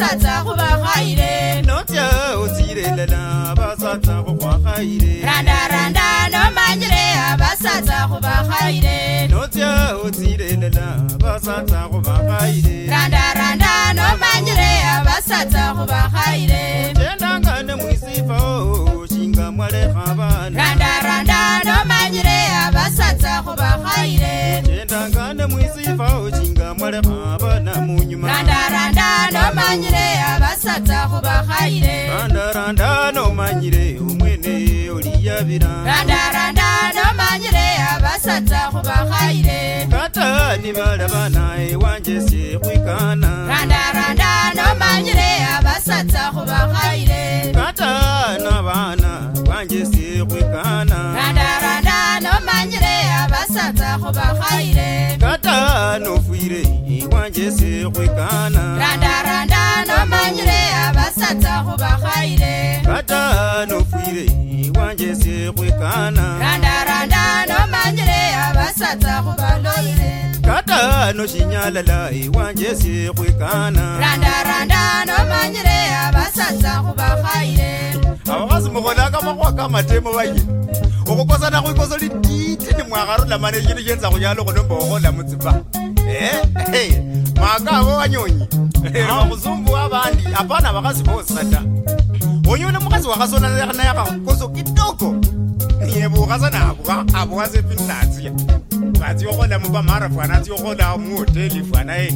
basatsa go ba gaile notya o tsirelela basatsa go ba gaile randa randa no manyre a basatsa go ba gaile notya o tsirelela basatsa go ba gaile randa randa no manyre a basatsa go ba gaile tena ga ne muisifo singa mwale gabana randa randa no manyre a basatsa go ba gaile tena ga ne muisifo singa mwale gabana munyuma randa nomanyire abasata khubakhayire randaranda nomanyire omwene oliyabira randaranda nomanyire abasata khubakhayire kata nibalabana ewanje sikhwikana randaranda nomanyire abasata khubakhayire kata nabana wanje sikhwikana randaranda nomanyire abasata khubakhayire kata nofwire iwanje sikhwikana randaranda bamanyire abasatsa go ba gaire ratanofuire wanje segwekana randaranda nomanyire abasatsa go ba loire katanosinyalala e wanje segwekana randaranda nomanyire abasatsa go ba gaire abagase mogole aka mogoa ka matemo baye o go kosana go ikoso le ditene moagarolamane ke ne ke ntsa go jalo gone bogola motsepa e eh, eh makavo vanyonyi vamuzungu eh, wavandi hapana vakazivozata unyu ni mukazi wakasonanayaka koso kitoko yevoukasana akuva avowasepinatsia vatsi yokola mupamara fana tsi yokola muhoteli fana e eh.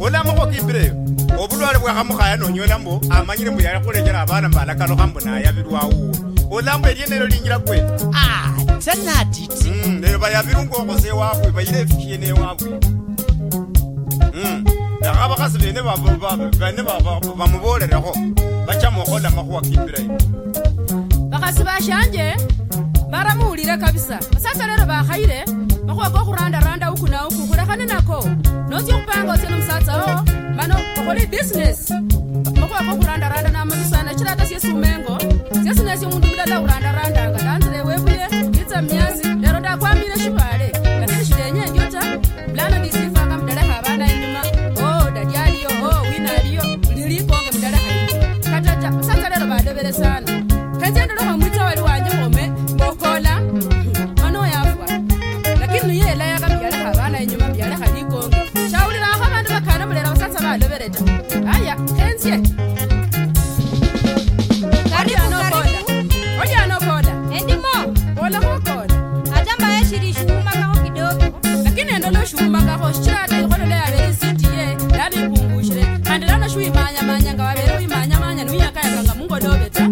ulamokokipireyo ovulwale vwakamukhaya nonyu ulambo amanyire mbuyale kulenjera avana mbalakalo kambona yavirwawuwo ulambo elienelo linjira kwe a ah, tenaditi leo mm, vayavirungu okosewavwe vayire efikieneewavwe aga bagase bene bene ba moborerego ba tša mogola magoa kibrai bagase ba šanje ba ramoolire kabisa basatsale re ba gaire magoa ko go randaranda okunaoku goregane nako no tsi gopanga o tsene mosatsao mano ogole business magoa ko go randaranda na mosana tšhelata sie semengo se se ne se modumilela go randarandanga ela yakamigara pavana yenyuma mbiyana hari ikonge shaurirako vantu vakanomurera vasatsa vanovereta aya henzie Manya manya ngawavere uyimanya manya nuyakaya kanga mungodobetsa.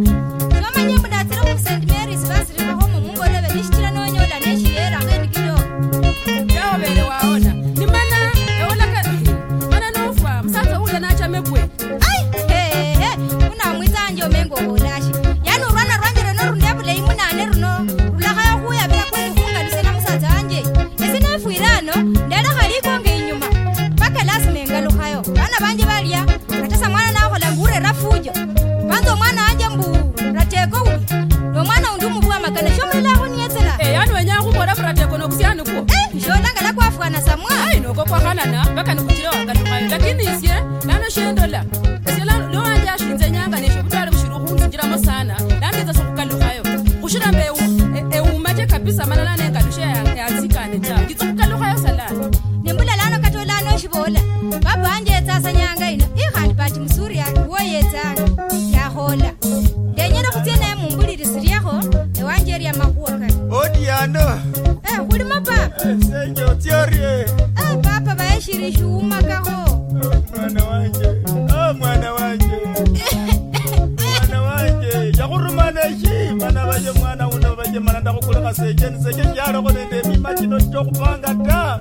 lelo kgalikonge enyuma pakelasi nengalukhayo bana banje balya ratasa mwana nakhola mbure rafujo panza omwana wanje mbu rateko uli nomwana undi omubwa makana shomulilakho niyetsela eh, yani wenya khukhola furateko nokusyanikwo shotangala eh, kwafwana samwa ayi noko kwakhana na mpaka nikhuchile wangalukhayo lakini isye lano shendola lowanje ashinze enyanga nesho butwale kushiri khunzinjilamo sana nandiza sokhukalukhayo khushira mbe eumache e, kabisa mana lanengalusha yatsikane ta ngenzeke njalo kunende mima chino chokupanga ta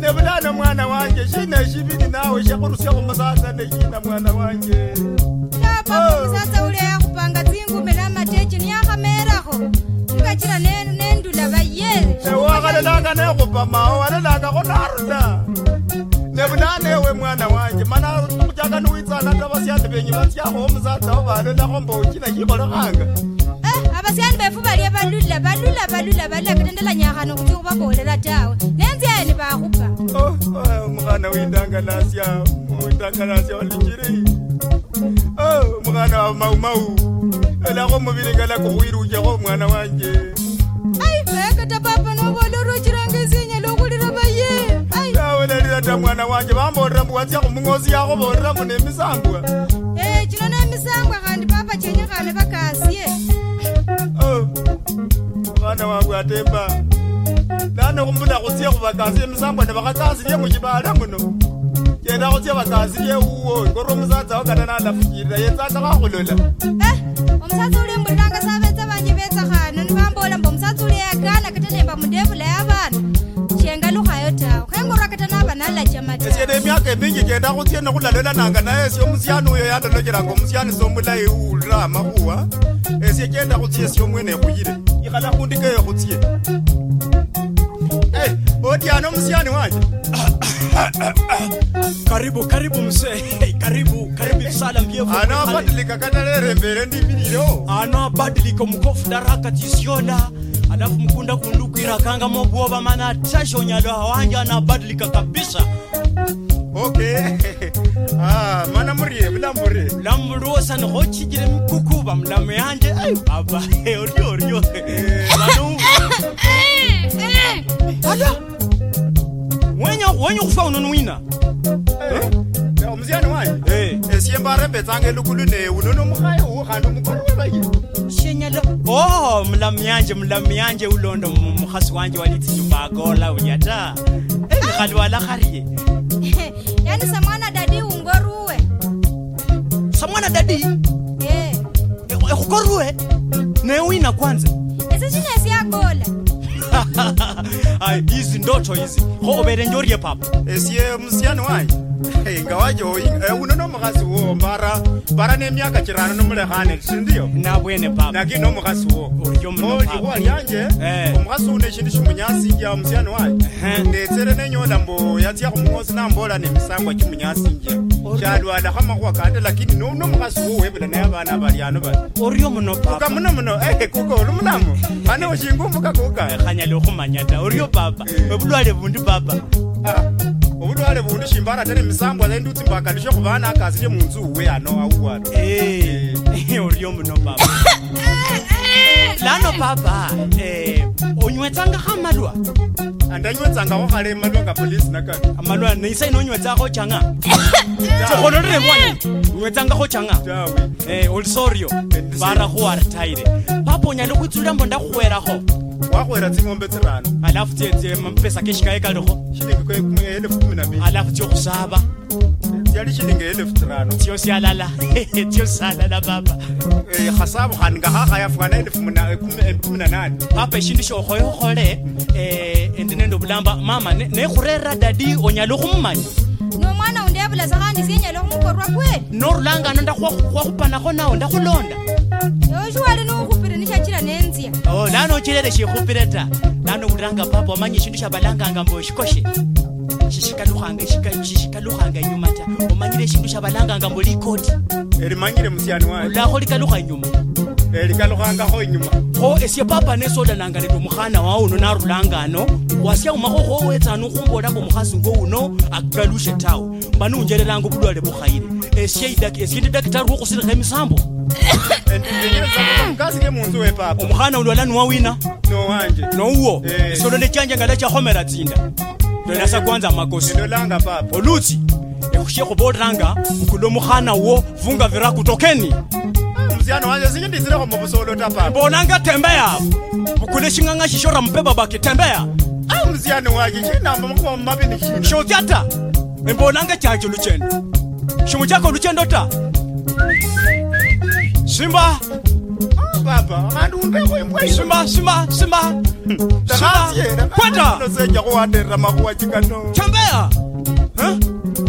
nebulana mwana wanje shina shibini nawe shakurusia kumusasa neshina mwana wanje lapa kumusasa ule yakupanga zingume namateche niyakamerako ngachira nendula baye ewakalelanga nekupa mao walelanga kunaruta nebulana ewe mwana wanje mana kuchaka niwitsana ta basiati benyi basiako omusasa obalelakombo uchina shikolekanga basiyani befu balie balula balula balula balula kete ndela nyakhano kuti khubakolela tawe nenziyani bakhupa oh, oh, mukhana wintangalasya wintangalasya walinjiri oh, mukhana wa maumau elakho mubili kalako khwirukekho mwana wanje ai vekata papa nobola rucirangesinya lokhulira baye awelalira ta mwana wanje bamborera mbu watsya khumungosi yakhoborera mu nemisangwa e chino nemisangwa e khandi papa chenyekhane bakasi batemba nane kumbula kutsye kubakasiye musambona bakatasilye mushibala muno yena kutsye bakasilye uwo ngoro musatsa wakana nalafukirira yetsata kakhulola eh, omusatsa uli mbulilanga sabetsa banje betsakhana nibambola mbo omusatsa uli yakana katalemba mundebula yabana shengalukhayo tawe khengorakata nabanalachamata esyena emyaka emingi kenda kutsye nikhulalola nanga naye esyo omusyani uyo yalolokeranga omusyani somulayi uwulira amakhuwa esye kenda kutsye esyo mwene ekhuyile ikhala khundika eyo khutsiye eh, otiana omusiani wanje karibu karibu msee karibu karibu msala eh, anabadilika katalere mbere ndimiriro anabadilika omukofu daraka tisiona alafu mkunda kundukwira kanga mobwoba mana tashonyalo hawanje anabadilika kabisa okmana ah, murie mulamburi mulamburiwosani khochijile mukukuba mulamu yanje ay baba oryoryo wenya wenya khufa uno nwina eh, eh, omusiani wae eh. esiembarembetsanga elukulu newe uno nomukhaye uwo khandi omukolowebaye oh mulamu yanje mulamu yanje ulondo mukhasi wanje walitsinyumba akola unya ta ekhali walakharie yani samwana dadi ungoruwe samwana dadi yeah. ekukoruwe newina kwanza esichinesiakola hizi ndoto hizi ho oberenjorie papa esie eh, msiani wayi ngawaounenomukhasi eh, wo mbara mbara nemiaka chirano nomulekhane sindio nabwene pap lakini nomukhasi wo oh, likhuwa lyanje eh. omukhasi wu neshindu shimunyasinja musiani wayo ndetsere nenyola mbu yatsya khumukhosi nambola nemisangwa chimunyasinja shalwala kho makhuwa kande lakini nomukhasi wo webula naye bana baliano bali orio muno papa muno muno kuka eh, oli mulamu khane oshingumbuka kuka khanyala okhumanya ta orio papa obulwale bundi papa ah obuti ale bundu shimbara tene misambwa zaindi utsimbaka nisho khubana akasi ye munzu uwe ano awuwano eh. eh, orio muno baba lano baba eh, onywetsanga kha malwa andanywetsangakho khale malwa nga polisi naka amalwa ah, neisaino onywetsakho changa tikhonolere mwa nywetsangakho changa olisorio barakhuwa retaire papa onyala khwitsulira mbo ndakhuwerakho wagwera tsingombe tsirano alafu tmampesa kexikaekaliho alafu tyokusava yali shilingi elefu tirano tiyo syalala tiyo syalala baba khasabu khani ngakhakhaya fukana elefu kumina nane papa eshindu shokhoye khukhole endi nende bulamba mama nekhurera dadi onyala okhummanya nomwana undebula sa khandi sinyala okhumukorwa kwe norulangano ndakhwakhupanakho nawo ndakhulonda oshiwali no nano chilele shikhupire ta lano uranga papa wamanyi shindu shabalanganga mbo shikoshe shishikalukhanga shishikalukhanga inyuma ta umanyile shindu shabalanganga mbo likoti elimanyile musiani wae ulakho likalukha inyuma elikalukhangakho inyuma kho esye papa nesodananga nende omukhana wauno narulanga ano wasyaumakho khowetsana okhumbolako omukhasi ngouno akalushe tawe mba nunjereranga obulwale bukhayire esye esye ndi dakitari wokhusirikha emisambo munzu wepapa omukhana ulwala nuwawina nowanje nowuwo isolola eh. chanje ngala chakhomera tsinda eh. ndolasa kwanza makosi langa papa olutsi kubo langa Mkulo muhana wo vunga vira kutokeni ah, Mziano wanje kwa singindisirekho solo ta papa mbolanga tembeya mukule shing'ang'a shishora mpeba baki tembea a ah, msiano wanje shinamba mukhuba mumabini shina shotyata Mbonanga chacho luchendo Shumuchako luchendo ta simba kwatakwatera makuwaji kano chambea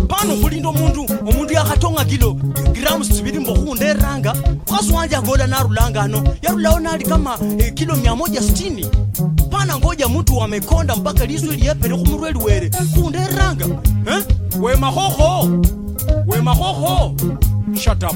pano khulinda omundu omundu yakhatonga kilo grams tsibili mbo khunderanga mukhasu wanje akola narulanga ano yarulawo nali kama eh, kilo 160 pana ngoja mtu wamekonda mpaka liswi liyepele khumurwe liwere khunderanga wemakhokho wemakhokho shut up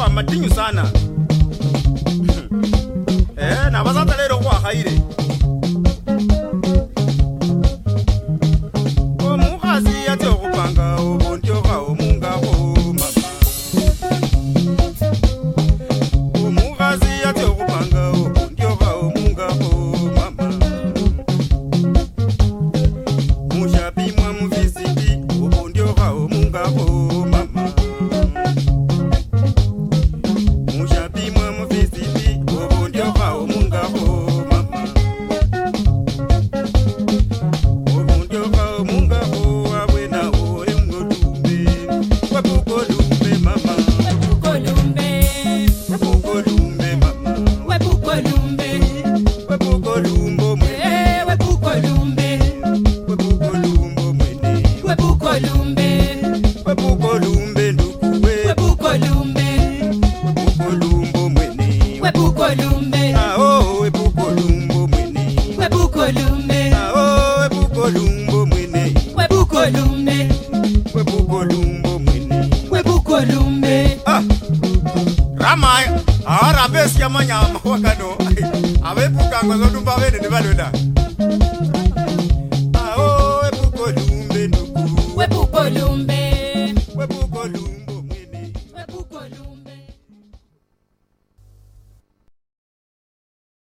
kwa madinyu sana Ramai, arabes yamanya. ngiyacaca kodwa umbabeni nibalwe naye